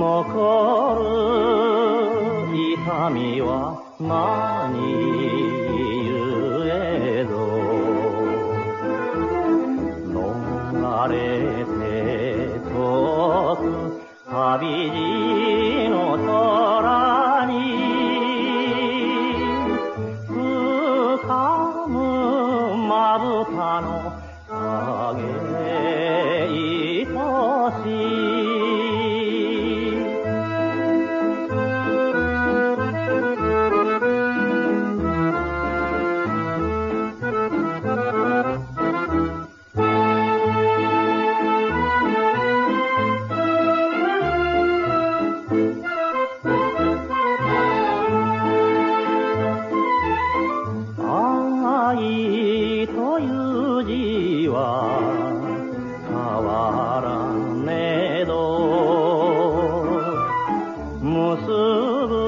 残る痛みは何ゆえぞ？逃れて遠く旅路の空に掴むまぶたの影結ぶ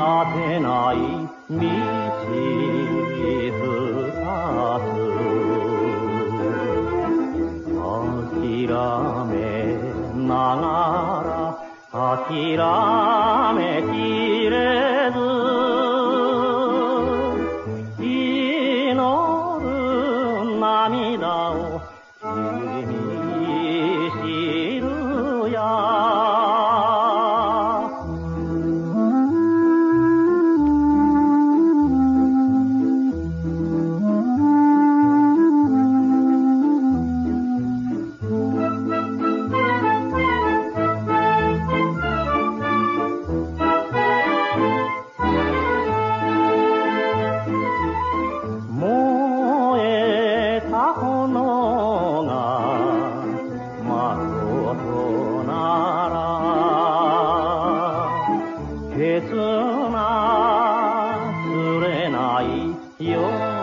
あてない道二つ諦めながら諦めきれず祈る涙を君に。切な、ずれないよ